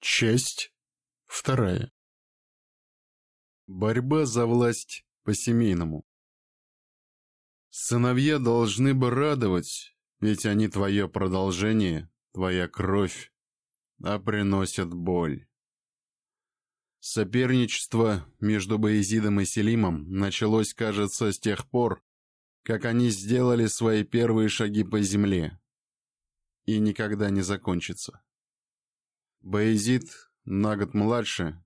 Часть вторая. Борьба за власть по-семейному. Сыновья должны бы радовать, ведь они твое продолжение, твоя кровь, а приносят боль. Соперничество между Боязидом и Селимом началось, кажется, с тех пор, как они сделали свои первые шаги по земле, и никогда не закончится. Боязид на год младше,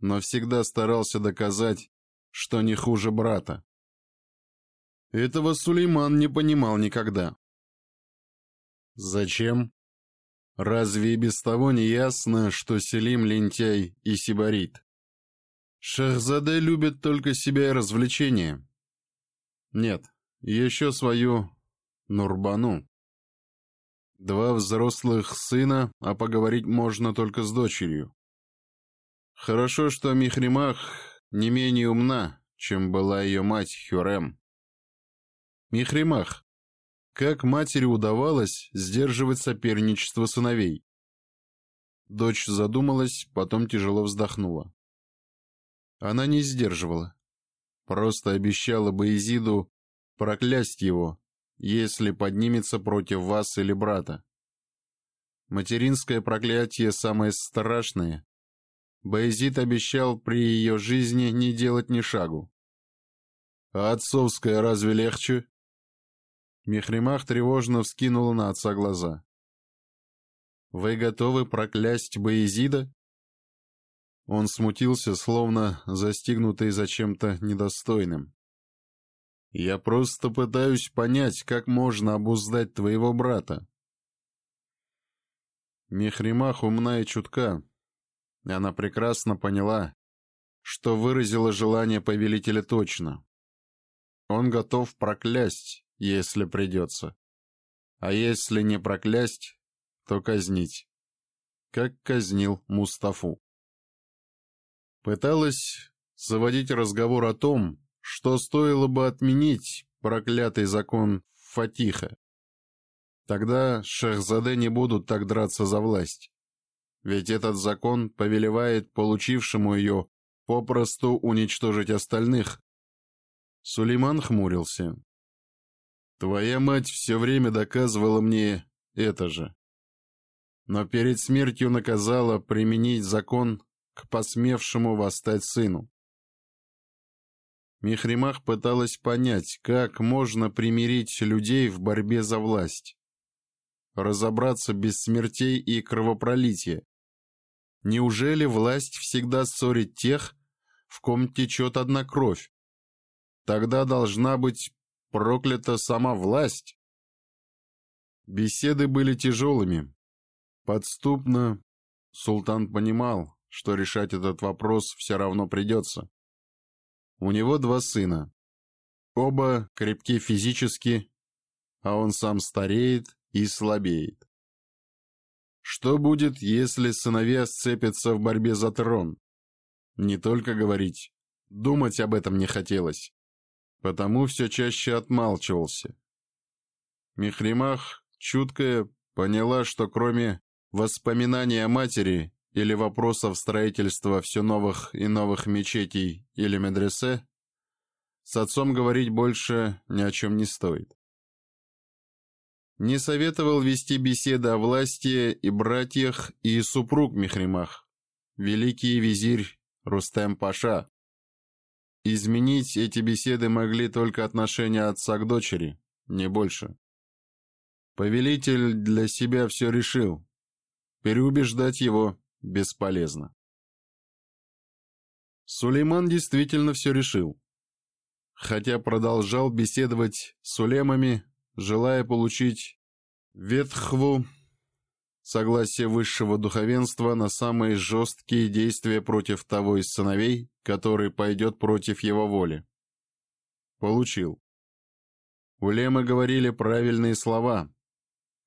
но всегда старался доказать, что не хуже брата. Этого Сулейман не понимал никогда. Зачем? Разве и без того не ясно, что Селим лентяй и сибарит? Шахзаде любит только себя и развлечения. Нет, еще свою Нурбану. Два взрослых сына, а поговорить можно только с дочерью. Хорошо, что Михримах не менее умна, чем была ее мать Хюрем. Михримах. Как матери удавалось сдерживать соперничество сыновей? Дочь задумалась, потом тяжело вздохнула. Она не сдерживала. Просто обещала Боязиду проклясть его, если поднимется против вас или брата. Материнское проклятие самое страшное. Боязид обещал при ее жизни не делать ни шагу. А отцовское разве легче? Мехримах тревожно вскинула на отца глаза. «Вы готовы проклясть Боязида?» Он смутился, словно застигнутый за чем-то недостойным. Я просто пытаюсь понять, как можно обуздать твоего брата. Мехримах умна и чутка. Она прекрасно поняла, что выразила желание повелителя точно. Он готов проклясть, если придется. А если не проклясть, то казнить. Как казнил Мустафу. Пыталась заводить разговор о том, что стоило бы отменить проклятый закон Фатиха. Тогда шахзаде не будут так драться за власть. Ведь этот закон повелевает получившему ее попросту уничтожить остальных. Сулейман хмурился. «Твоя мать все время доказывала мне это же. Но перед смертью наказала применить закон к посмевшему восстать сыну. Михримах пыталась понять, как можно примирить людей в борьбе за власть. Разобраться без смертей и кровопролития. Неужели власть всегда ссорит тех, в ком течет одна кровь? Тогда должна быть проклята сама власть. Беседы были тяжелыми. Подступно Султан понимал, что решать этот вопрос все равно придется. У него два сына. Оба крепки физически, а он сам стареет и слабеет. Что будет, если сыновья сцепятся в борьбе за трон? Не только говорить, думать об этом не хотелось, потому все чаще отмалчивался. Мехримах, чуткая, поняла, что кроме воспоминаний о матери или вопросов строительства все новых и новых мечетей или медресе, с отцом говорить больше ни о чем не стоит. Не советовал вести беседы о власти и братьях и супруг Мехримах, великий визирь Рустем Паша. Изменить эти беседы могли только отношения отца к дочери, не больше. Повелитель для себя все решил. Переубеждать его Бесполезно. Сулейман действительно все решил. Хотя продолжал беседовать с улемами, желая получить ветхву согласие высшего духовенства на самые жесткие действия против того из сыновей, который пойдет против его воли. Получил. Улемы говорили правильные слова,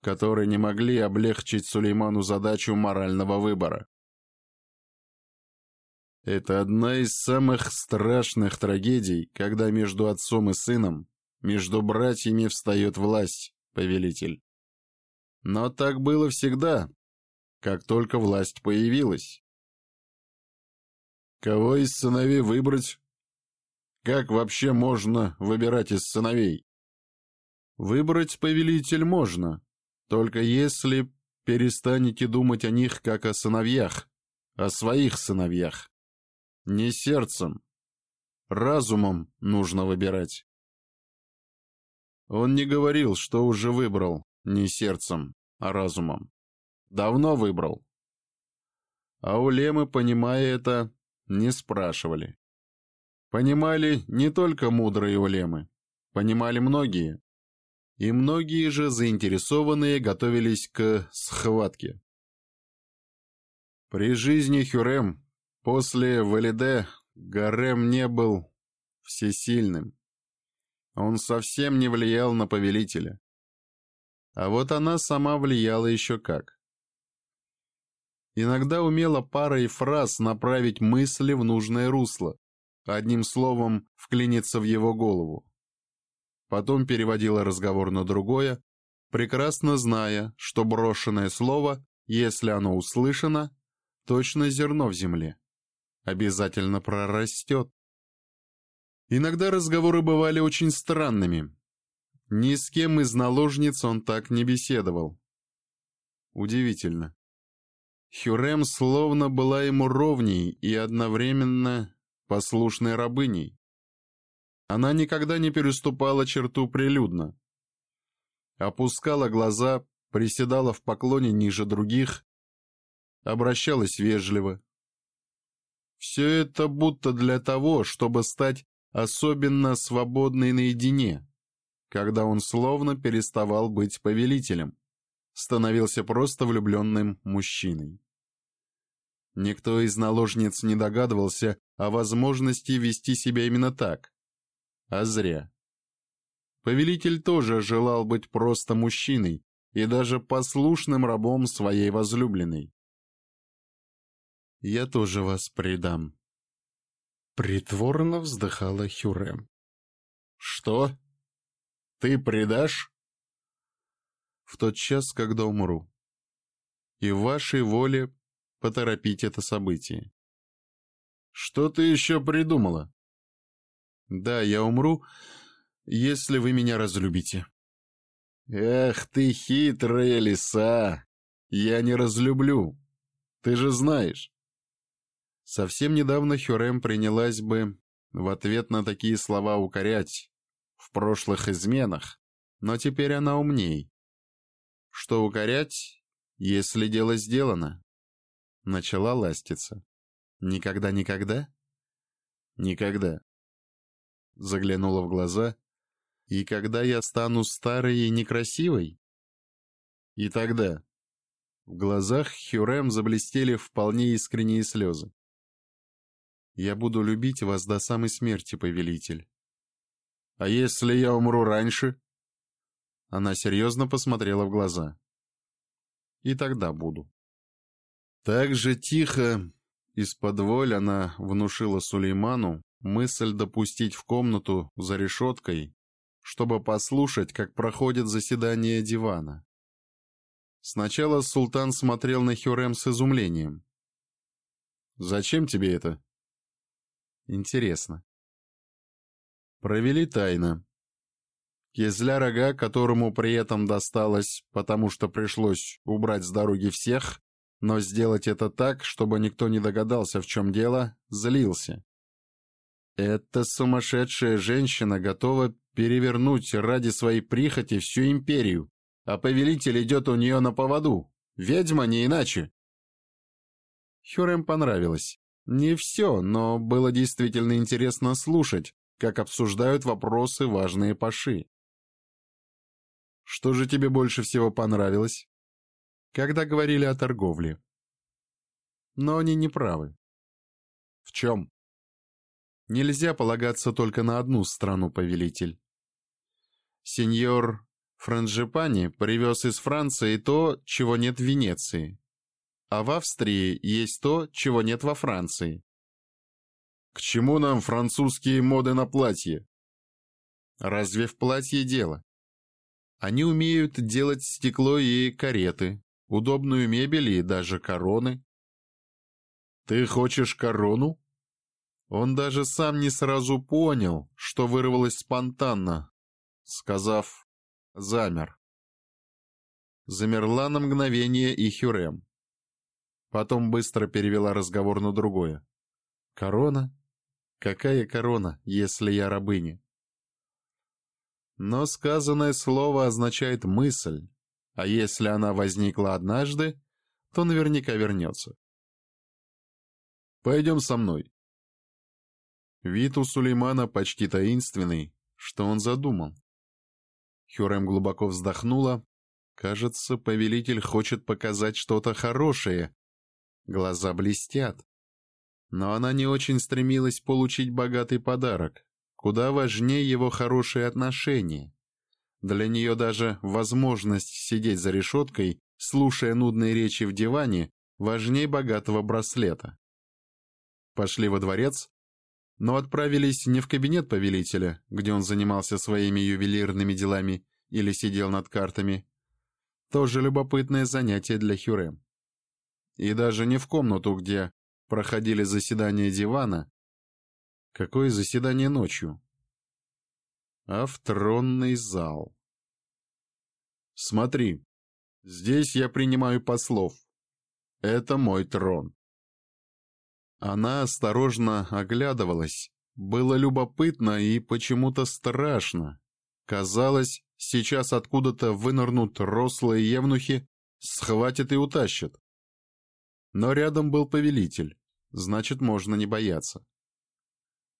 которые не могли облегчить Сулейману задачу морального выбора. Это одна из самых страшных трагедий, когда между отцом и сыном, между братьями встает власть, повелитель. Но так было всегда, как только власть появилась. Кого из сыновей выбрать? Как вообще можно выбирать из сыновей? Выбрать повелитель можно, только если перестанете думать о них как о сыновьях, о своих сыновьях. Не сердцем, разумом нужно выбирать. Он не говорил, что уже выбрал не сердцем, а разумом. Давно выбрал. А улемы, понимая это, не спрашивали. Понимали не только мудрые улемы, понимали многие и многие же заинтересованные готовились к схватке. При жизни Хюрем после Валиде Гарем не был всесильным. Он совсем не влиял на повелителя. А вот она сама влияла еще как. Иногда умела парой фраз направить мысли в нужное русло, одним словом вклиниться в его голову потом переводила разговор на другое, прекрасно зная, что брошенное слово, если оно услышано, точно зерно в земле. Обязательно прорастет. Иногда разговоры бывали очень странными. Ни с кем из наложниц он так не беседовал. Удивительно. Хюрем словно была ему ровней и одновременно послушной рабыней. Она никогда не переступала черту прилюдно. Опускала глаза, приседала в поклоне ниже других, обращалась вежливо. Все это будто для того, чтобы стать особенно свободной наедине, когда он словно переставал быть повелителем, становился просто влюбленным мужчиной. Никто из наложниц не догадывался о возможности вести себя именно так, а зря. Повелитель тоже желал быть просто мужчиной и даже послушным рабом своей возлюбленной. «Я тоже вас предам», — притворно вздыхала Хюрем. «Что? Ты предашь?» «В тот час, когда умру. И в вашей воле поторопить это событие». «Что ты еще придумала?» Да, я умру, если вы меня разлюбите. Эх ты хитрая лиса! Я не разлюблю. Ты же знаешь. Совсем недавно Хюрем принялась бы в ответ на такие слова укорять в прошлых изменах, но теперь она умней. Что укорять, если дело сделано? Начала ластиться. Никогда-никогда? Никогда заглянула в глаза. «И когда я стану старой и некрасивой?» «И тогда». В глазах Хюрем заблестели вполне искренние слезы. «Я буду любить вас до самой смерти, повелитель». «А если я умру раньше?» Она серьезно посмотрела в глаза. «И тогда буду». Так же тихо, из-под воль она внушила Сулейману мысль допустить в комнату за решеткой, чтобы послушать, как проходит заседание дивана. Сначала султан смотрел на Хюрем с изумлением. «Зачем тебе это?» «Интересно». Провели тайно. Кизля рога, которому при этом досталось, потому что пришлось убрать с дороги всех, но сделать это так, чтобы никто не догадался, в чем дело, злился. Эта сумасшедшая женщина готова перевернуть ради своей прихоти всю империю, а повелитель идет у нее на поводу. Ведьма не иначе. Хюрем понравилось. Не все, но было действительно интересно слушать, как обсуждают вопросы важные паши. «Что же тебе больше всего понравилось?» Когда говорили о торговле. Но они не правы. В чем? Нельзя полагаться только на одну страну, повелитель. Сеньор Франжипани привез из Франции то, чего нет в Венеции, а в Австрии есть то, чего нет во Франции. К чему нам французские моды на платье? Разве в платье дело? Они умеют делать стекло и кареты, удобную мебель и даже короны. «Ты хочешь корону?» Он даже сам не сразу понял, что вырвалось спонтанно, сказав «замер». Замерла на мгновение и Хюрем. Потом быстро перевела разговор на другое. «Корона? Какая корона, если я рабыня?» Но сказанное слово означает мысль, а если она возникла однажды, то наверняка вернется. «Пойдем со мной». Вид у Сулеймана почти таинственный, что он задумал. Хюрем глубоко вздохнула. Кажется, повелитель хочет показать что-то хорошее. Глаза блестят. Но она не очень стремилась получить богатый подарок. Куда важнее его хорошие отношения. Для нее даже возможность сидеть за решеткой, слушая нудные речи в диване, важнее богатого браслета. Пошли во дворец, но отправились не в кабинет повелителя, где он занимался своими ювелирными делами или сидел над картами. Тоже любопытное занятие для Хюре. И даже не в комнату, где проходили заседания дивана. Какое заседание ночью? а в тронный зал. «Смотри, здесь я принимаю послов. Это мой трон». Она осторожно оглядывалась. Было любопытно и почему-то страшно. Казалось, сейчас откуда-то вынырнут рослые евнухи, схватят и утащат. Но рядом был повелитель, значит, можно не бояться.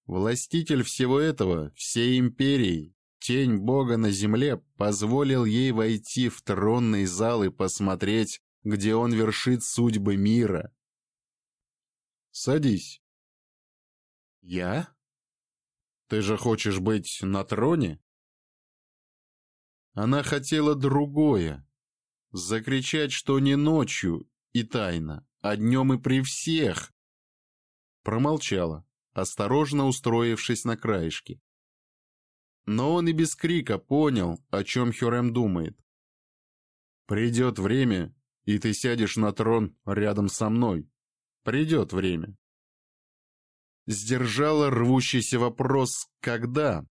Властитель всего этого, всей империи, тень бога на земле, позволил ей войти в тронный зал и посмотреть, где он вершит судьбы мира. «Садись». «Я?» «Ты же хочешь быть на троне?» Она хотела другое. Закричать, что не ночью и тайно, а днем и при всех. Промолчала осторожно устроившись на краешке. Но он и без крика понял, о чем Хюрем думает. «Придет время, и ты сядешь на трон рядом со мной. Придет время». Сдержала рвущийся вопрос «когда?».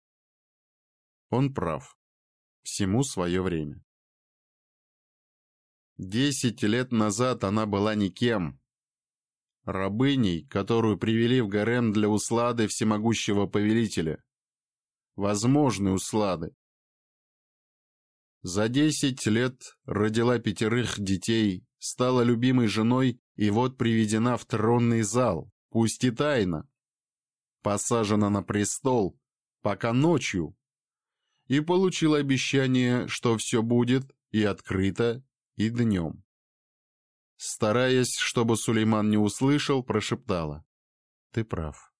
Он прав. Всему свое время. Десять лет назад она была никем, рабыней, которую привели в гарем для услады всемогущего повелителя. Возможны услады. За десять лет родила пятерых детей, стала любимой женой и вот приведена в тронный зал, пусть и тайно. Посажена на престол, пока ночью. И получила обещание, что все будет и открыто, и днем стараясь, чтобы Сулейман не услышал, прошептала. «Ты прав.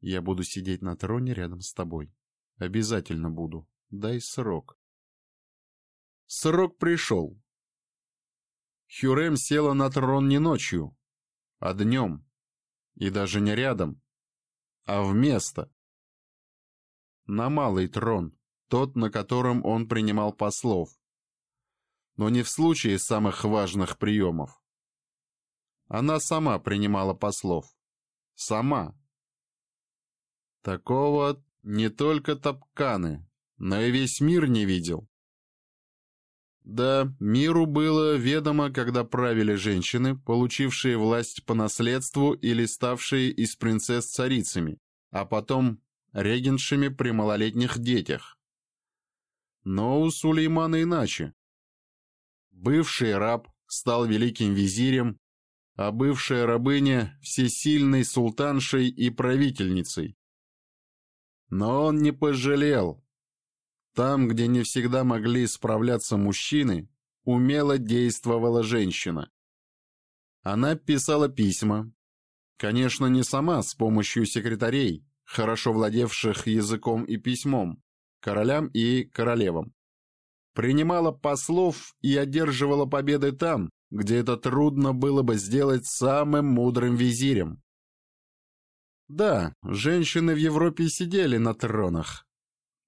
Я буду сидеть на троне рядом с тобой. Обязательно буду. Дай срок». Срок пришел. Хюрем села на трон не ночью, а днем. И даже не рядом, а вместо. На малый трон, тот, на котором он принимал послов но не в случае самых важных приемов. Она сама принимала послов. Сама. Такого не только Топканы, но и весь мир не видел. Да, миру было ведомо, когда правили женщины, получившие власть по наследству или ставшие из принцесс царицами, а потом регеншами при малолетних детях. Но у Сулеймана иначе. Бывший раб стал великим визирем, а бывшая рабыня – всесильной султаншей и правительницей. Но он не пожалел. Там, где не всегда могли справляться мужчины, умело действовала женщина. Она писала письма. Конечно, не сама, с помощью секретарей, хорошо владевших языком и письмом, королям и королевам принимала послов и одерживала победы там, где это трудно было бы сделать самым мудрым визирем. Да, женщины в Европе сидели на тронах,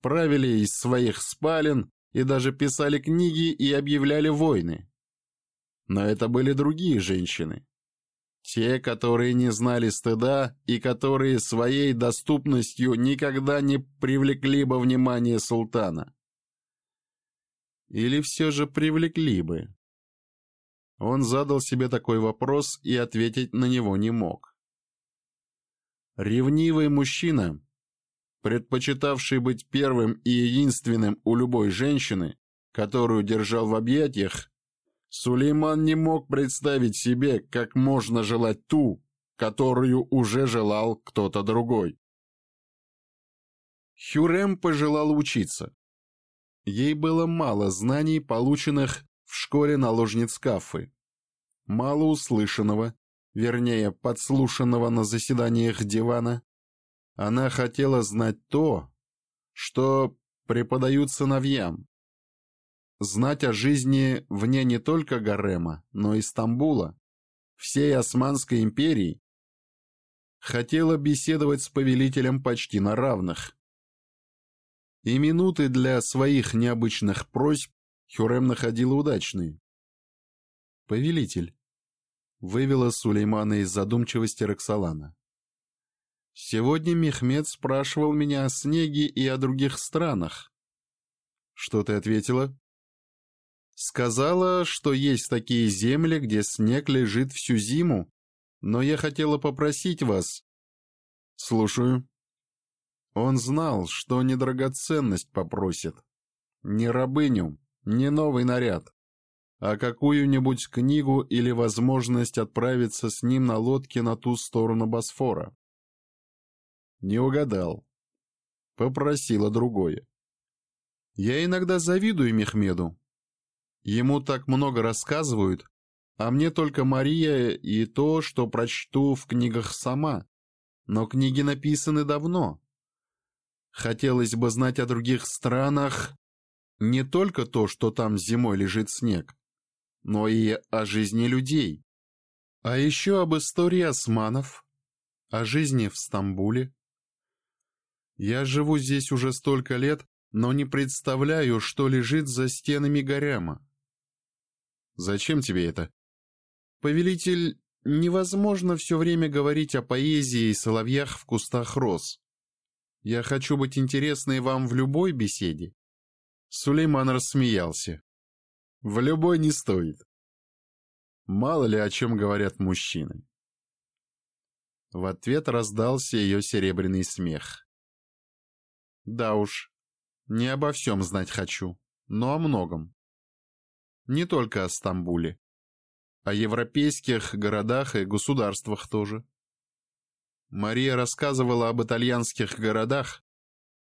правили из своих спален и даже писали книги и объявляли войны. Но это были другие женщины. Те, которые не знали стыда и которые своей доступностью никогда не привлекли бы внимание султана. Или все же привлекли бы? Он задал себе такой вопрос и ответить на него не мог. Ревнивый мужчина, предпочитавший быть первым и единственным у любой женщины, которую держал в объятиях, Сулейман не мог представить себе, как можно желать ту, которую уже желал кто-то другой. Хюрем пожелал учиться. Ей было мало знаний, полученных в школе наложниц Кафы, мало услышанного, вернее, подслушанного на заседаниях дивана. Она хотела знать то, что преподают сыновьям. Знать о жизни вне не только Гарема, но и Стамбула, всей Османской империи. Хотела беседовать с повелителем почти на равных. И минуты для своих необычных просьб Хюрем находила удачные. «Повелитель», — вывела Сулеймана из задумчивости Роксолана. «Сегодня Мехмед спрашивал меня о снеге и о других странах». «Что ты ответила?» «Сказала, что есть такие земли, где снег лежит всю зиму, но я хотела попросить вас». «Слушаю», он знал, что не драгоценность попросит, не рабыню, не новый наряд, а какую-нибудь книгу или возможность отправиться с ним на лодке на ту сторону Босфора. Не угадал. Попросила другое. Я иногда завидую Мехмеду. Ему так много рассказывают, а мне только Мария и то, что прочту в книгах сама. Но книги написаны давно, Хотелось бы знать о других странах не только то, что там зимой лежит снег, но и о жизни людей. А еще об истории османов, о жизни в Стамбуле. Я живу здесь уже столько лет, но не представляю, что лежит за стенами Горяма. Зачем тебе это? Повелитель, невозможно все время говорить о поэзии и соловьях в кустах роз. Я хочу быть интересной вам в любой беседе». Сулейман рассмеялся. «В любой не стоит. Мало ли о чем говорят мужчины». В ответ раздался ее серебряный смех. «Да уж, не обо всем знать хочу, но о многом. Не только о Стамбуле, о европейских городах и государствах тоже». Мария рассказывала об итальянских городах,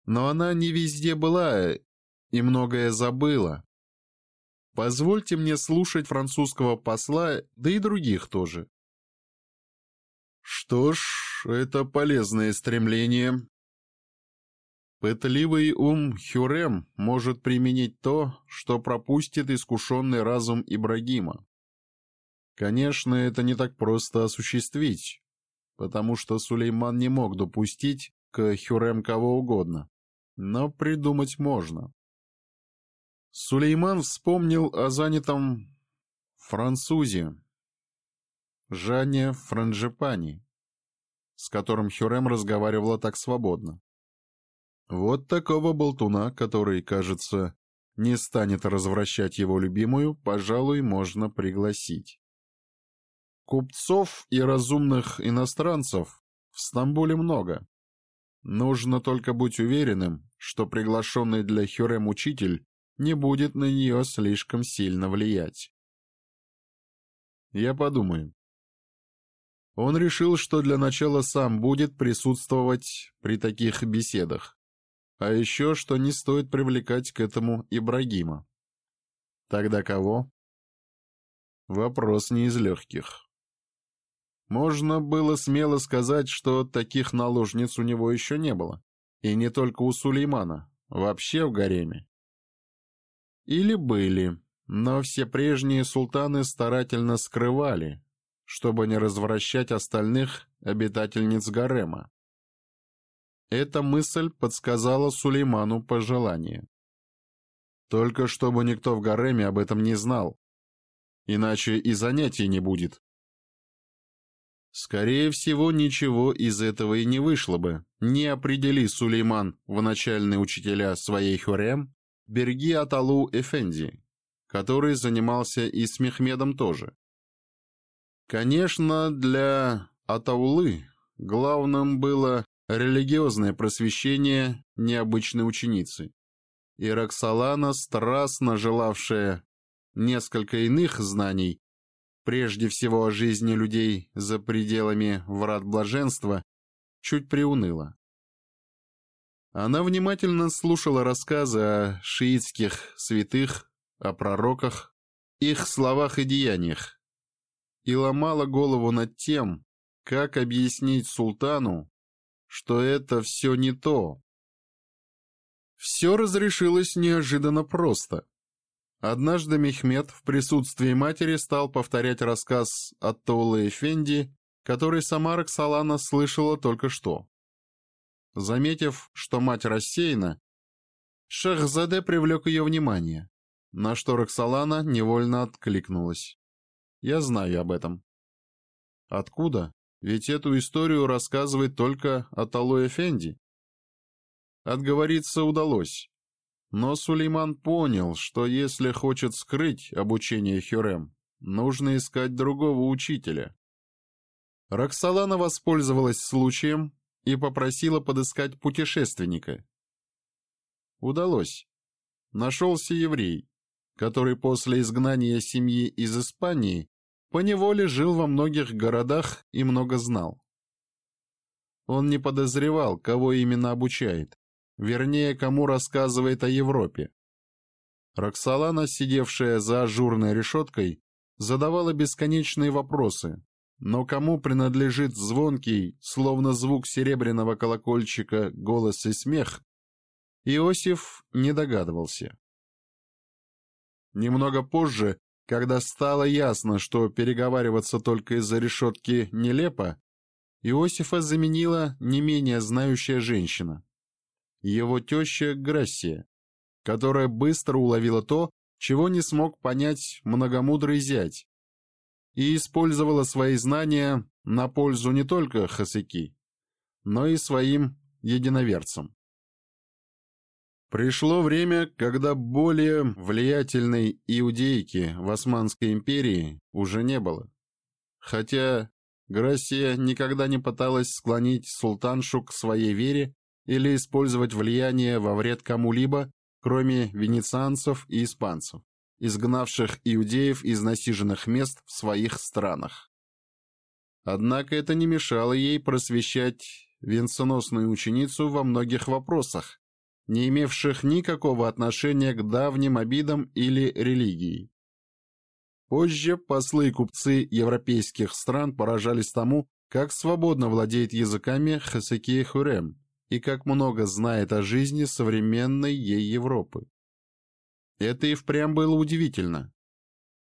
но она не везде была и многое забыла. Позвольте мне слушать французского посла, да и других тоже. Что ж, это полезное стремление. Пытливый ум Хюрем может применить то, что пропустит искушенный разум Ибрагима. Конечно, это не так просто осуществить потому что Сулейман не мог допустить к Хюрем кого угодно. Но придумать можно. Сулейман вспомнил о занятом французе Жанне Франжепани, с которым Хюрем разговаривала так свободно. Вот такого болтуна, который, кажется, не станет развращать его любимую, пожалуй, можно пригласить. Купцов и разумных иностранцев в Стамбуле много. Нужно только быть уверенным, что приглашенный для Хюрем учитель не будет на нее слишком сильно влиять. Я подумаю. Он решил, что для начала сам будет присутствовать при таких беседах. А еще, что не стоит привлекать к этому Ибрагима. Тогда кого? Вопрос не из легких. Можно было смело сказать, что таких наложниц у него еще не было. И не только у Сулеймана, вообще в гареме. Или были, но все прежние султаны старательно скрывали, чтобы не развращать остальных обитательниц гарема. Эта мысль подсказала Сулейману пожелание. Только чтобы никто в гареме об этом не знал, иначе и занятий не будет. Скорее всего, ничего из этого и не вышло бы. Не определи Сулейман в начальные учителя своей хюрем Берги Аталу Эфенди, который занимался и с Мехмедом тоже. Конечно, для Атаулы главным было религиозное просвещение необычной ученицы. И Роксолана, страстно желавшая несколько иных знаний, прежде всего о жизни людей за пределами врат блаженства, чуть приуныла. Она внимательно слушала рассказы о шиитских святых, о пророках, их словах и деяниях, и ломала голову над тем, как объяснить султану, что это все не то. Все разрешилось неожиданно просто. Однажды Мехмед в присутствии матери стал повторять рассказ от Таулы Эфенди, который сама Роксолана слышала только что. Заметив, что мать рассеяна, Шахзаде привлек ее внимание, на что Роксолана невольно откликнулась. «Я знаю об этом». «Откуда? Ведь эту историю рассказывает только Аталой Эфенди». Отговориться удалось. Но Сулейман понял, что если хочет скрыть обучение Хюрем, нужно искать другого учителя. Роксолана воспользовалась случаем и попросила подыскать путешественника. Удалось. Нашелся еврей, который после изгнания семьи из Испании поневоле жил во многих городах и много знал. Он не подозревал, кого именно обучает, вернее, кому рассказывает о Европе. Роксолана, сидевшая за ажурной решеткой, задавала бесконечные вопросы, но кому принадлежит звонкий, словно звук серебряного колокольчика, голос и смех, Иосиф не догадывался. Немного позже, когда стало ясно, что переговариваться только из-за решетки нелепо, Иосифа заменила не менее знающая женщина его теща Грессия, которая быстро уловила то, чего не смог понять многомудрый зять, и использовала свои знания на пользу не только Хасыки, но и своим единоверцам. Пришло время, когда более влиятельной иудейки в Османской империи уже не было. Хотя Грассия никогда не пыталась склонить султаншу к своей вере или использовать влияние во вред кому-либо, кроме венецианцев и испанцев, изгнавших иудеев из насиженных мест в своих странах. Однако это не мешало ей просвещать венценосную ученицу во многих вопросах, не имевших никакого отношения к давним обидам или религии. Позже послы и купцы европейских стран поражались тому, как свободно владеет языками Хасеки Хурем, и как много знает о жизни современной ей Европы. Это и впрямь было удивительно.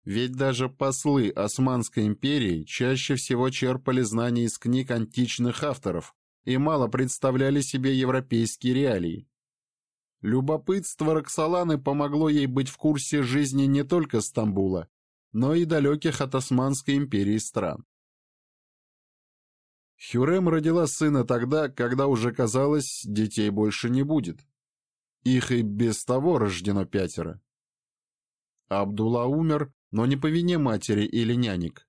Ведь даже послы Османской империи чаще всего черпали знания из книг античных авторов и мало представляли себе европейские реалии. Любопытство Роксоланы помогло ей быть в курсе жизни не только Стамбула, но и далеких от Османской империи стран. Хюрем родила сына тогда, когда уже казалось, детей больше не будет. Их и без того рождено пятеро. Абдулла умер, но не по вине матери или нянек.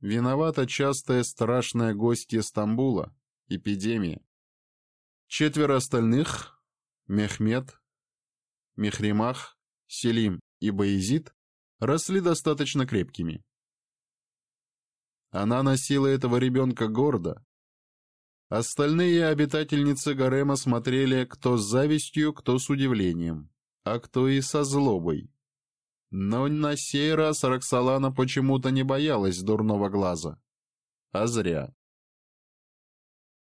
Виновата частая страшная гостья Стамбула, эпидемия. Четверо остальных – Мехмед, Мехримах, Селим и Баизид – росли достаточно крепкими. Она носила этого ребенка гордо. Остальные обитательницы гарема смотрели кто с завистью, кто с удивлением, а кто и со злобой. Но на сей раз Роксолана почему-то не боялась дурного глаза. А зря.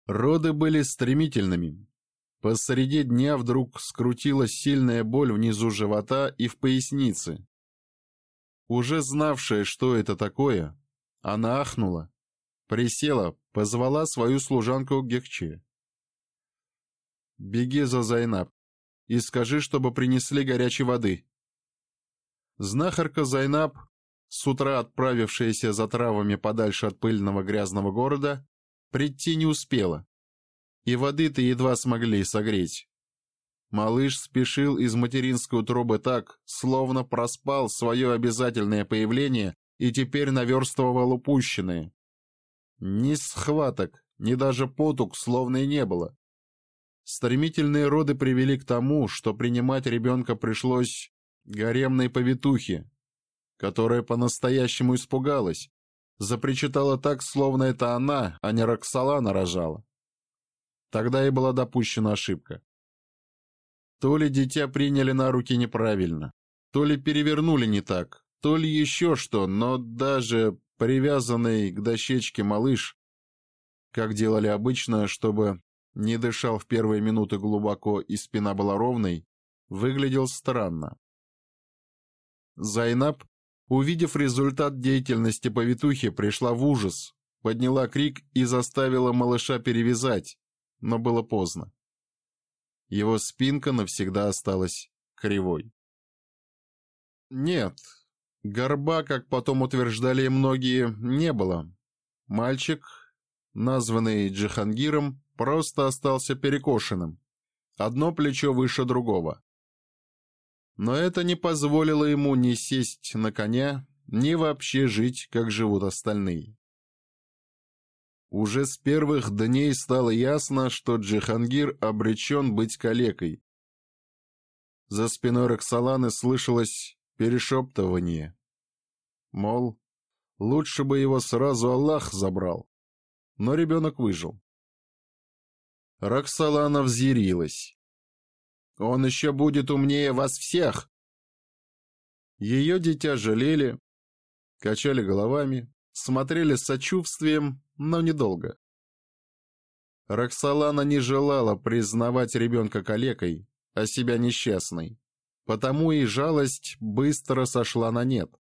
Роды были стремительными. Посреди дня вдруг скрутилась сильная боль внизу живота и в пояснице. Уже знавшая, что это такое, она ахнула, присела, позвала свою служанку Гекче. «Беги за Зайнаб и скажи, чтобы принесли горячей воды». Знахарка Зайнаб, с утра отправившаяся за травами подальше от пыльного грязного города, прийти не успела, и воды-то едва смогли согреть. Малыш спешил из материнской утробы так, словно проспал свое обязательное появление и теперь наверстывал упущенные. Ни схваток, ни даже потуг словно и не было. Стремительные роды привели к тому, что принимать ребенка пришлось гаремной повитухе, которая по-настоящему испугалась, запричитала так, словно это она, а не Роксолана рожала. Тогда и была допущена ошибка. То ли дитя приняли на руки неправильно, то ли перевернули не так, то ли еще что, но даже привязанный к дощечке малыш, как делали обычно, чтобы не дышал в первые минуты глубоко и спина была ровной, выглядел странно. Зайнаб, увидев результат деятельности повитухи, пришла в ужас, подняла крик и заставила малыша перевязать, но было поздно. Его спинка навсегда осталась кривой. Нет, Горба, как потом утверждали многие, не было. Мальчик, названный Джихангиром, просто остался перекошенным. Одно плечо выше другого. Но это не позволило ему ни сесть на коня, ни вообще жить, как живут остальные. Уже с первых дней стало ясно, что Джихангир обречен быть калекой. За спиной Роксоланы слышалось перешептывание. Мол, лучше бы его сразу Аллах забрал. Но ребенок выжил. Роксолана взъярилась. «Он еще будет умнее вас всех!» Ее дитя жалели, качали головами, смотрели с сочувствием, но недолго. Роксолана не желала признавать ребенка калекой, а себя несчастной. Потому и жалость быстро сошла на нет.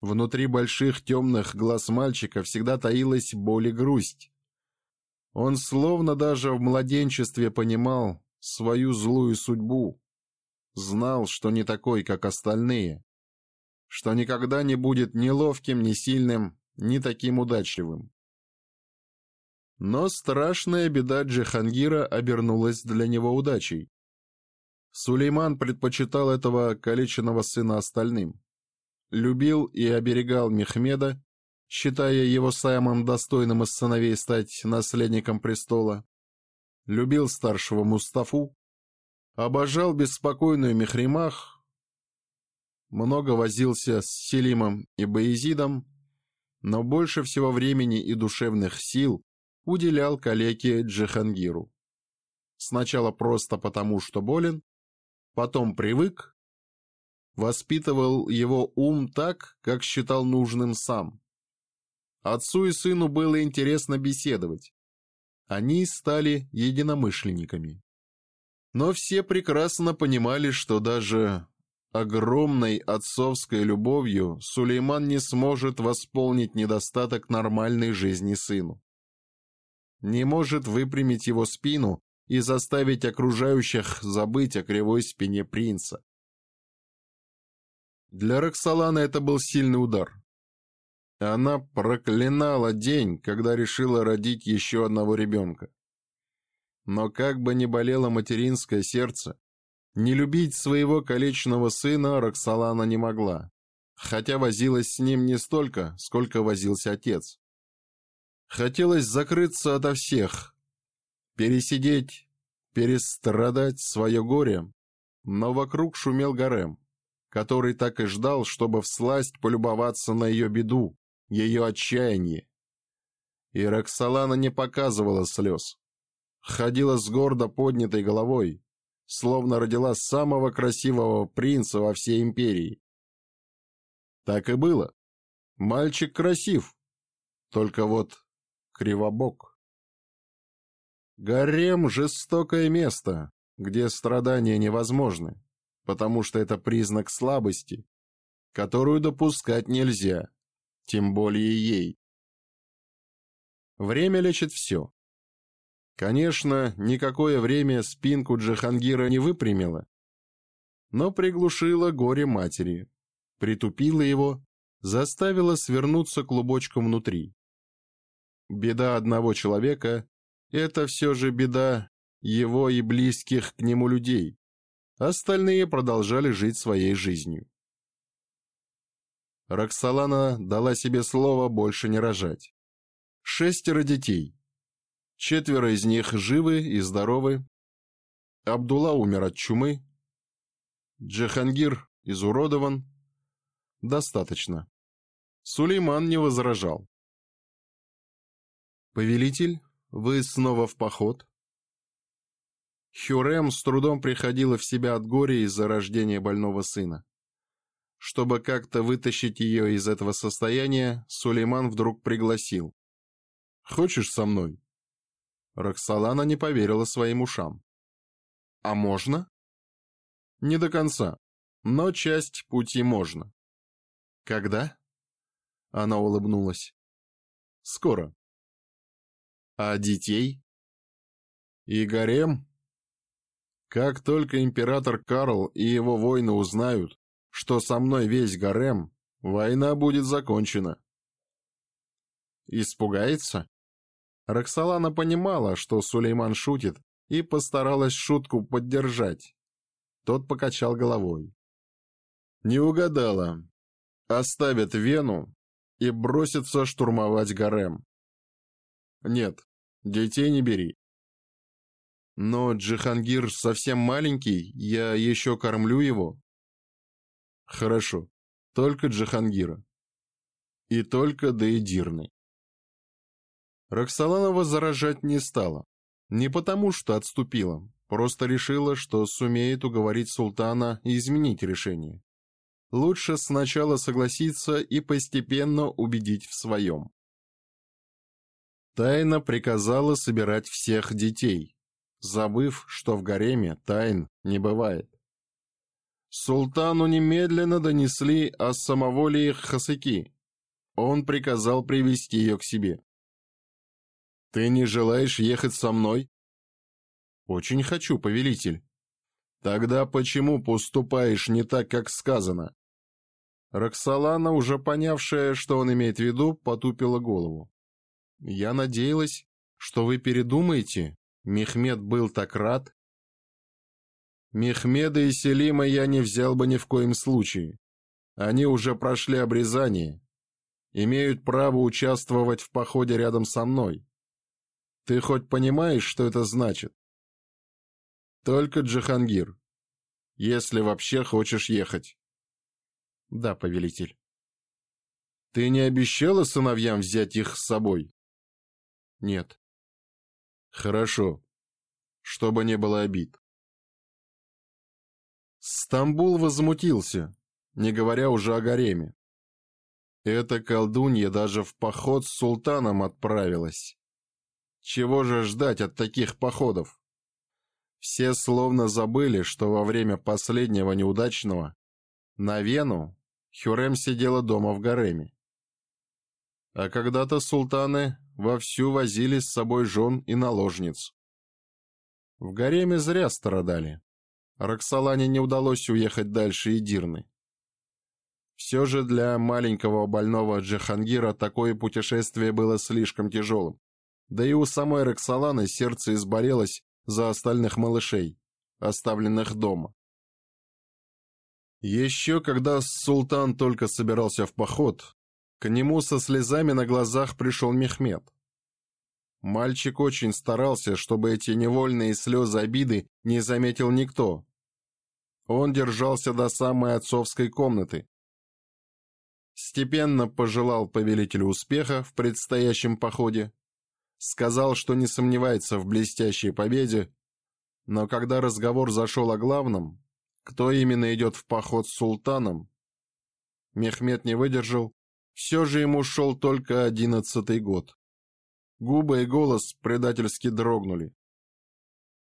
Внутри больших темных глаз мальчика всегда таилась боль и грусть. Он словно даже в младенчестве понимал свою злую судьбу, знал, что не такой, как остальные, что никогда не будет ни ловким, ни сильным, ни таким удачливым. Но страшная беда Джихангира обернулась для него удачей. Сулейман предпочитал этого калеченного сына остальным. Любил и оберегал Мехмеда, считая его самым достойным из сыновей стать наследником престола. Любил старшего Мустафу, обожал беспокойную Мехримах, много возился с Селимом и Баезидом, но больше всего времени и душевных сил уделял калеке Джихангиру. Сначала просто потому, что болен, потом привык, воспитывал его ум так, как считал нужным сам. Отцу и сыну было интересно беседовать. Они стали единомышленниками. Но все прекрасно понимали, что даже огромной отцовской любовью Сулейман не сможет восполнить недостаток нормальной жизни сыну. Не может выпрямить его спину и заставить окружающих забыть о кривой спине принца. Для Роксолана это был сильный удар. Она проклинала день, когда решила родить еще одного ребенка. Но как бы ни болело материнское сердце, не любить своего калечного сына Роксолана не могла, хотя возилась с ним не столько, сколько возился отец. Хотелось закрыться ото всех, пересидеть, перестрадать свое горе. Но вокруг шумел гарем, который так и ждал, чтобы всласть полюбоваться на ее беду, ее отчаяние. И Роксолана не показывала слез. Ходила с гордо поднятой головой, словно родила самого красивого принца во всей империи. Так и было. Мальчик красив, только вот кривобок. Гарем — жестокое место, где страдания невозможны, потому что это признак слабости, которую допускать нельзя, тем более ей. Время лечит все. Конечно, никакое время спинку Джихангира не выпрямило, но приглушило горе матери, притупило его, заставило свернуться клубочком внутри. Беда одного человека это все же беда его и близких к нему людей. Остальные продолжали жить своей жизнью. Роксолана дала себе слово больше не рожать. Шестеро детей. Четверо из них живы и здоровы. Абдулла умер от чумы. Джахангир изуродован. Достаточно. Сулейман не возражал. Повелитель вы снова в поход? Хюрем с трудом приходила в себя от горя из-за рождения больного сына. Чтобы как-то вытащить ее из этого состояния, Сулейман вдруг пригласил. «Хочешь со мной?» Роксолана не поверила своим ушам. «А можно?» «Не до конца, но часть пути можно». «Когда?» Она улыбнулась. «Скоро. А детей? И гарем? Как только император Карл и его воины узнают, что со мной весь гарем, война будет закончена. Испугается? Роксолана понимала, что Сулейман шутит, и постаралась шутку поддержать. Тот покачал головой. Не угадала. Оставят Вену и бросятся штурмовать гарем. Нет, детей не бери. Но Джихангир совсем маленький, я еще кормлю его. Хорошо, только Джихангира. И только Деидирны. Роксоланова заражать не стала. Не потому, что отступила, просто решила, что сумеет уговорить султана изменить решение. Лучше сначала согласиться и постепенно убедить в своем тайно приказала собирать всех детей, забыв, что в гареме тайн не бывает. Султану немедленно донесли о самоволии Хасыки. Он приказал привести ее к себе. «Ты не желаешь ехать со мной?» «Очень хочу, повелитель». «Тогда почему поступаешь не так, как сказано?» Роксолана, уже понявшая, что он имеет в виду, потупила голову. Я надеялась, что вы передумаете. Мехмед был так рад. Мехмеда и Селима я не взял бы ни в коем случае. Они уже прошли обрезание. Имеют право участвовать в походе рядом со мной. Ты хоть понимаешь, что это значит? Только Джахангир. Если вообще хочешь ехать. Да, повелитель. Ты не обещала сыновьям взять их с собой? Нет. Хорошо. Чтобы не было обид. Стамбул возмутился, не говоря уже о гареме. Эта колдунья даже в поход с султаном отправилась. Чего же ждать от таких походов? Все словно забыли, что во время последнего неудачного на Вену Хюрем сидела дома в гареме. А когда-то султаны вовсю возили с собой жен и наложниц. В гареме зря страдали. Роксолане не удалось уехать дальше Идирны. Все же для маленького больного Джихангира такое путешествие было слишком тяжелым. Да и у самой Роксоланы сердце изборелось за остальных малышей, оставленных дома. Еще когда султан только собирался в поход, к нему со слезами на глазах пришел Мехмед. Мальчик очень старался, чтобы эти невольные слезы обиды не заметил никто. Он держался до самой отцовской комнаты. Степенно пожелал повелителю успеха в предстоящем походе, сказал, что не сомневается в блестящей победе, но когда разговор зашел о главном, кто именно идет в поход с султаном, Мехмед не выдержал все же ему шел только одиннадцатый год. Губы и голос предательски дрогнули.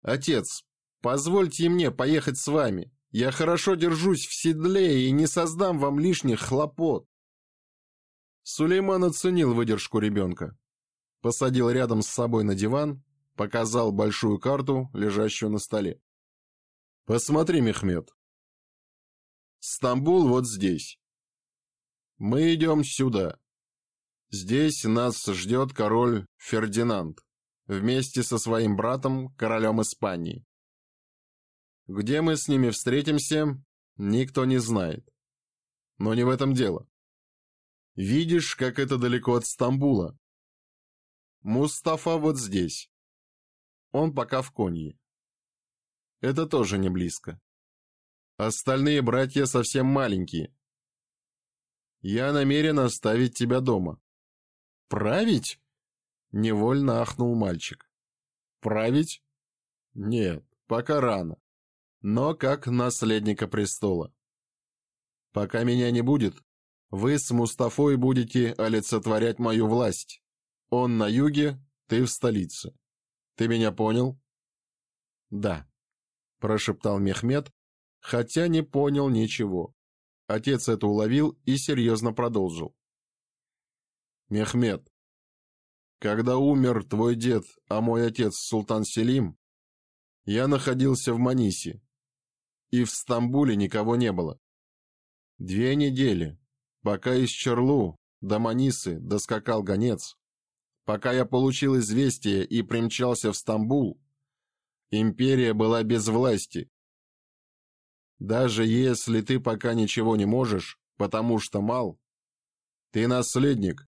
«Отец, позвольте мне поехать с вами. Я хорошо держусь в седле и не создам вам лишних хлопот». Сулейман оценил выдержку ребенка. Посадил рядом с собой на диван, показал большую карту, лежащую на столе. «Посмотри, Мехмед. Стамбул вот здесь. Мы идем сюда. Здесь нас ждет король Фердинанд вместе со своим братом, королем Испании. Где мы с ними встретимся, никто не знает. Но не в этом дело. Видишь, как это далеко от Стамбула. Мустафа вот здесь. Он пока в Конье. Это тоже не близко. Остальные братья совсем маленькие. Я намерен оставить тебя дома». «Править?» — невольно ахнул мальчик. «Править?» «Нет, пока рано. Но как наследника престола. Пока меня не будет, вы с Мустафой будете олицетворять мою власть. Он на юге, ты в столице. Ты меня понял?» «Да», — прошептал Мехмед, хотя не понял ничего. Отец это уловил и серьезно продолжил. «Мехмед, когда умер твой дед, а мой отец Султан Селим, я находился в Манисе, и в Стамбуле никого не было. Две недели, пока из Черлу до Манисы доскакал гонец, пока я получил известие и примчался в Стамбул, империя была без власти, даже если ты пока ничего не можешь, потому что мал, ты наследник,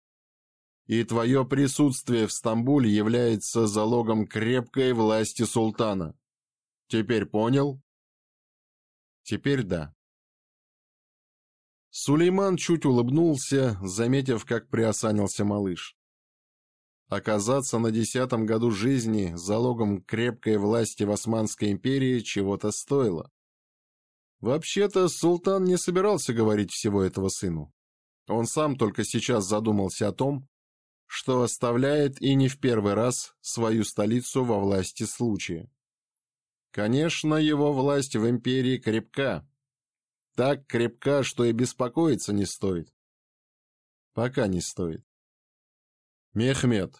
и твое присутствие в Стамбуле является залогом крепкой власти султана. Теперь понял? Теперь да. Сулейман чуть улыбнулся, заметив, как приосанился малыш. Оказаться на десятом году жизни залогом крепкой власти в Османской империи чего-то стоило. Вообще-то султан не собирался говорить всего этого сыну. Он сам только сейчас задумался о том, что оставляет и не в первый раз свою столицу во власти случая. Конечно, его власть в империи крепка. Так крепка, что и беспокоиться не стоит. Пока не стоит. Мехмед,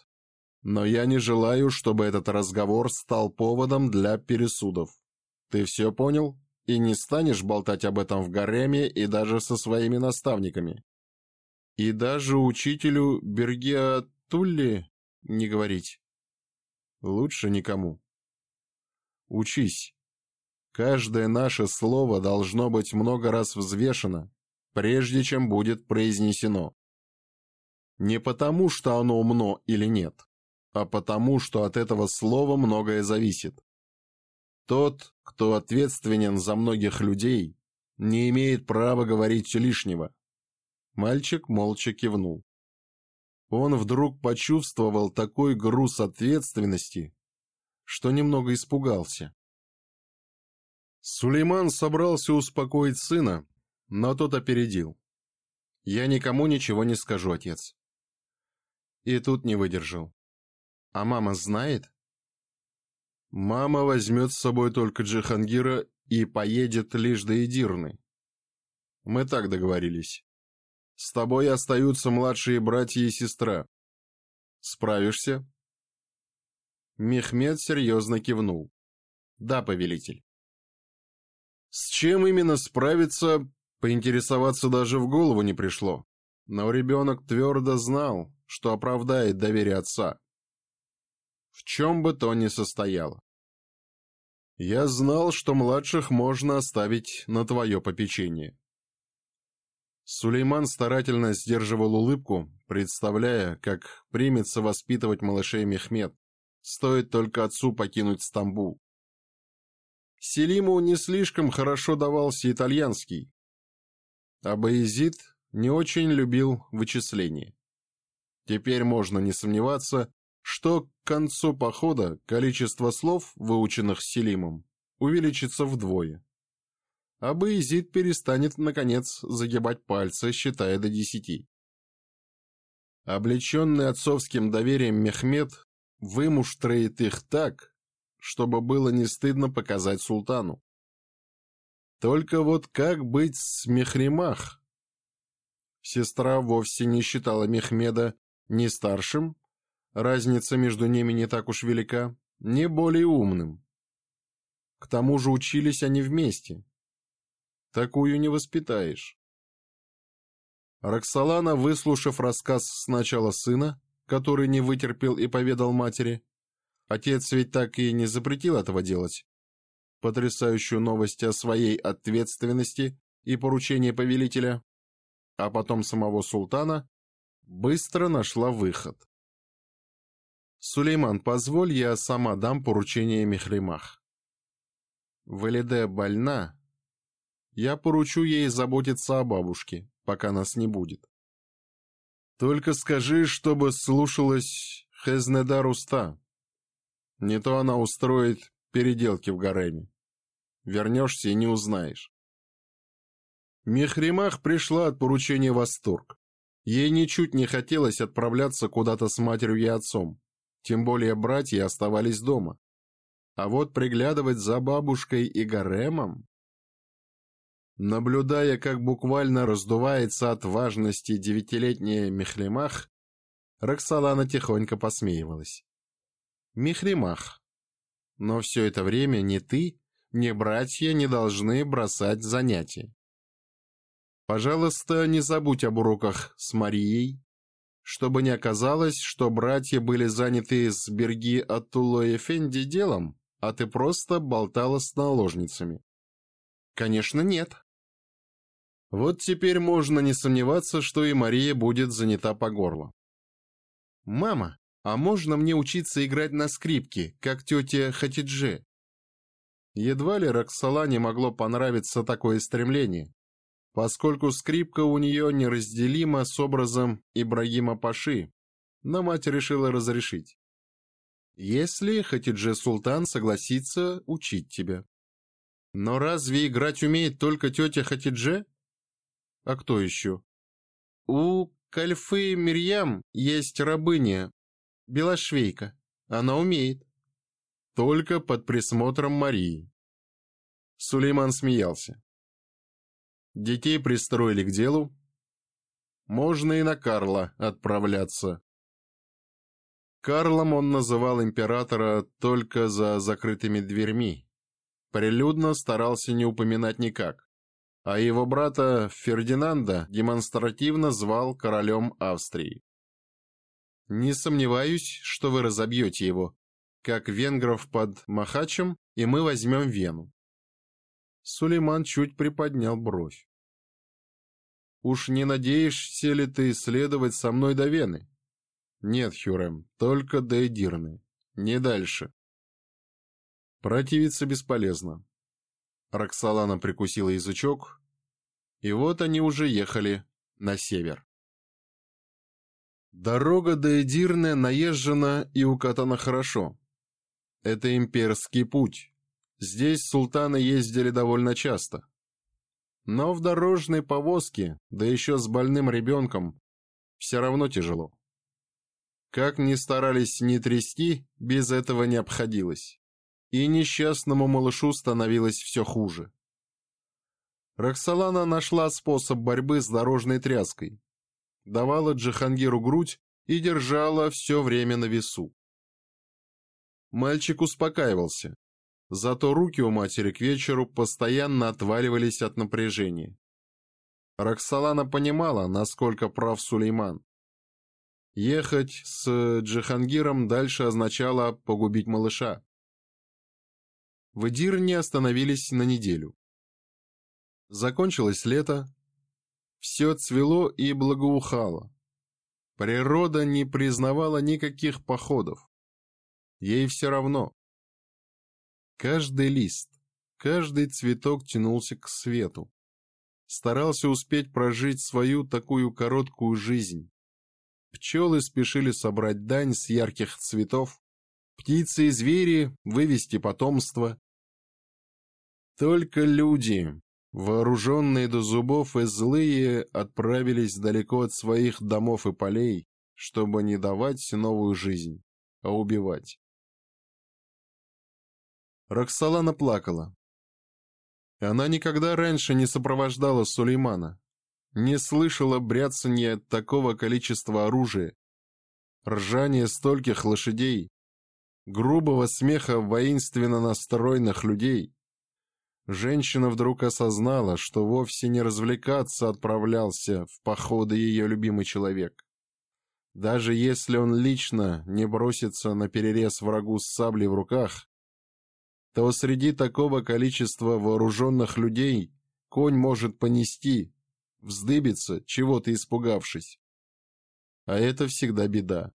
но я не желаю, чтобы этот разговор стал поводом для пересудов. Ты все понял? и не станешь болтать об этом в гареме и даже со своими наставниками. И даже учителю Бергеа не говорить. Лучше никому. Учись. Каждое наше слово должно быть много раз взвешено, прежде чем будет произнесено. Не потому, что оно умно или нет, а потому, что от этого слова многое зависит. Тот, кто ответственен за многих людей, не имеет права говорить лишнего. Мальчик молча кивнул. Он вдруг почувствовал такой груз ответственности, что немного испугался. Сулейман собрался успокоить сына, но тот опередил. «Я никому ничего не скажу, отец». И тут не выдержал. «А мама знает?» «Мама возьмет с собой только Джихангира и поедет лишь до Эдирны. Мы так договорились». С тобой остаются младшие братья и сестра. Справишься?» Мехмед серьезно кивнул. «Да, повелитель». С чем именно справиться, поинтересоваться даже в голову не пришло. Но ребенок твердо знал, что оправдает доверие отца. в чем бы то ни состояло. Я знал, что младших можно оставить на твое попечение. Сулейман старательно сдерживал улыбку, представляя, как примется воспитывать малышей Мехмед, стоит только отцу покинуть Стамбул. Селиму не слишком хорошо давался итальянский, а Боязид не очень любил вычисления. Теперь можно не сомневаться, что к концу похода количество слов, выученных Селимом, увеличится вдвое. А Боязид перестанет, наконец, загибать пальцы, считая до десяти. Облеченный отцовским доверием Мехмед вымуштроит их так, чтобы было не стыдно показать султану. Только вот как быть с Мехримах? Сестра вовсе не считала Мехмеда ни старшим, Разница между ними не так уж велика, не более умным. К тому же учились они вместе. Такую не воспитаешь. Роксолана, выслушав рассказ сначала сына, который не вытерпел и поведал матери, отец ведь так и не запретил этого делать, потрясающую новость о своей ответственности и поручении повелителя, а потом самого султана, быстро нашла выход. «Сулейман, позволь, я сама дам поручение Мехримах. Валиде больна, я поручу ей заботиться о бабушке, пока нас не будет. Только скажи, чтобы слушалась Хезнедар уста. Не то она устроит переделки в гареме. Вернешься и не узнаешь. Мехримах пришла от поручения восторг. Ей ничуть не хотелось отправляться куда-то с матерью и отцом, тем более братья оставались дома. А вот приглядывать за бабушкой и гаремом... Наблюдая, как буквально раздувается от важности девятилетняя Мехлемах, Роксолана тихонько посмеивалась. Мехлемах. Но все это время ни ты, ни братья не должны бросать занятия. Пожалуйста, не забудь об уроках с Марией, чтобы не оказалось, что братья были заняты с Берги Атулой Эфенди делом, а ты просто болтала с наложницами. Конечно, нет. Вот теперь можно не сомневаться, что и Мария будет занята по горло. «Мама, а можно мне учиться играть на скрипке, как тетя Хатиджи?» Едва ли Роксолане могло понравиться такое стремление, поскольку скрипка у нее неразделима с образом Ибрагима Паши, но мать решила разрешить. «Если Хатидже Султан согласится учить тебя». «Но разве играть умеет только тетя Хатидже?» «А кто еще?» «У Кальфы Мирьям есть рабыня, Белошвейка. Она умеет». «Только под присмотром Марии». Сулейман смеялся. Детей пристроили к делу. Можно и на Карла отправляться. Карлом он называл императора только за закрытыми дверьми. Прилюдно старался не упоминать никак. А его брата Фердинанда демонстративно звал королем Австрии. «Не сомневаюсь, что вы разобьете его, как венгров под Махачем, и мы возьмем Вену. Сулейман чуть приподнял бровь. «Уж не надеешься ли ты следовать со мной до Вены?» «Нет, Хюрем, только до Эдирны. Не дальше». Противиться бесполезно. Роксолана прикусила язычок, и вот они уже ехали на север. Дорога до Эдирны наезжена и укатана хорошо. Это имперский путь. Здесь султаны ездили довольно часто. Но в дорожной повозке, да еще с больным ребенком, все равно тяжело. Как ни старались не трясти, без этого не обходилось. И несчастному малышу становилось все хуже. Роксолана нашла способ борьбы с дорожной тряской. Давала Джихангиру грудь и держала все время на весу. Мальчик успокаивался, зато руки у матери к вечеру постоянно отваливались от напряжения. Роксолана понимала, насколько прав Сулейман. Ехать с Джихангиром дальше означало погубить малыша. В Эдирне остановились на неделю. Закончилось лето, все цвело и благоухало. Природа не признавала никаких походов. Ей все равно. Каждый лист, каждый цветок тянулся к свету. Старался успеть прожить свою такую короткую жизнь. Пчелы спешили собрать дань с ярких цветов, птицы и звери вывести потомство. Только люди, вооруженные до зубов и злые, отправились далеко от своих домов и полей, чтобы не давать новую жизнь, а убивать. Роксолана плакала. Она никогда раньше не сопровождала Сулеймана, не слышала бряцания такого количества оружия, ржание стольких лошадей, грубого смеха воинственно настроенных людей. Женщина вдруг осознала, что вовсе не развлекаться отправлялся в походы ее любимый человек. Даже если он лично не бросится на перерез врагу с саблей в руках, то среди такого количества вооруженных людей конь может понести, вздыбиться, чего-то испугавшись. А это всегда беда.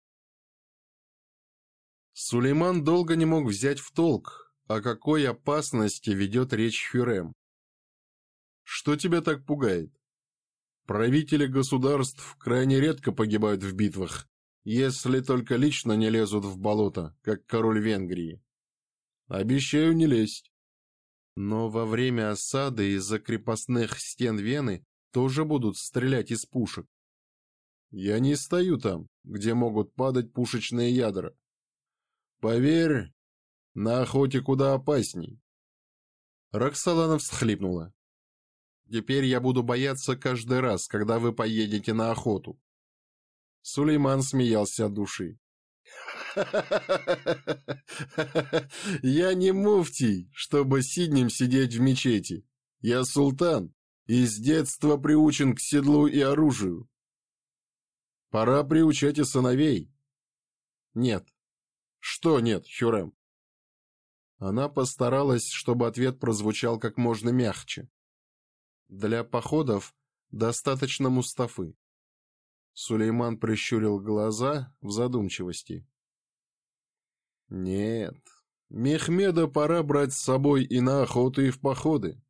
Сулейман долго не мог взять в толк, о какой опасности ведет речь Хюрем. Что тебя так пугает? Правители государств крайне редко погибают в битвах, если только лично не лезут в болото, как король Венгрии. Обещаю не лезть. Но во время осады из-за крепостных стен Вены тоже будут стрелять из пушек. Я не стою там, где могут падать пушечные ядра. Поверь, на охоте куда опасней. Роксолана всхлипнула. Теперь я буду бояться каждый раз, когда вы поедете на охоту. Сулейман смеялся от души. Я не муфтий, чтобы сиднем сидеть в мечети. Я султан и с детства приучен к седлу и оружию. Пора приучать и сыновей. Нет. Что нет, Хюрем? Она постаралась, чтобы ответ прозвучал как можно мягче. Для походов достаточно Мустафы. Сулейман прищурил глаза в задумчивости. Нет. Мехмеда пора брать с собой и на охоту, и в походы.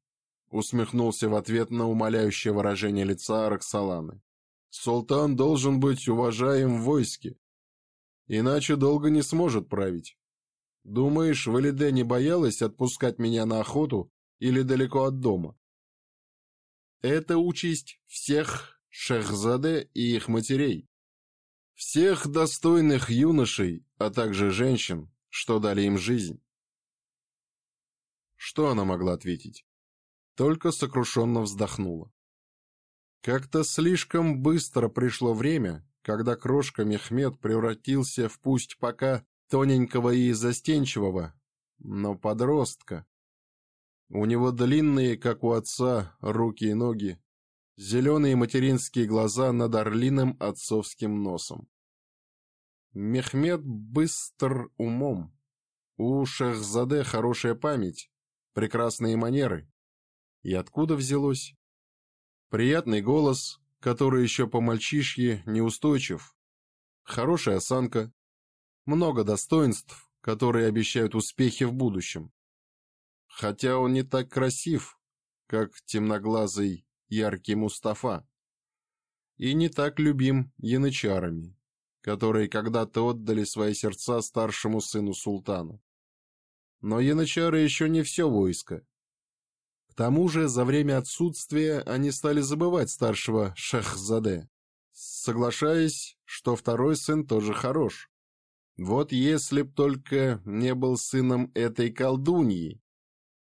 Усмехнулся в ответ на умоляющее выражение лица Араксаланы. Султан должен быть уважаем в войске. Иначе долго не сможет править. Думаешь, Валиде не боялась отпускать меня на охоту или далеко от дома? Это участь всех Шехзаде и их матерей всех достойных юношей, а также женщин, что дали им жизнь. Что она могла ответить? Только сокрушенно вздохнула. Как-то слишком быстро пришло время, когда крошка Мехмед превратился в пусть пока тоненького и застенчивого, но подростка. У него длинные, как у отца, руки и ноги, зеленые материнские глаза над орлиным отцовским носом. Мехмед быстр умом. У Шахзаде хорошая память, прекрасные манеры. И откуда взялось? Приятный голос, который еще по мальчишке неустойчив. Хорошая осанка. Много достоинств, которые обещают успехи в будущем. Хотя он не так красив, как темноглазый яркий Мустафа, и не так любим янычарами, которые когда-то отдали свои сердца старшему сыну султана. Но янычары еще не все войско. К тому же за время отсутствия они стали забывать старшего Шахзаде, соглашаясь, что второй сын тоже хорош. Вот если б только не был сыном этой колдуньи,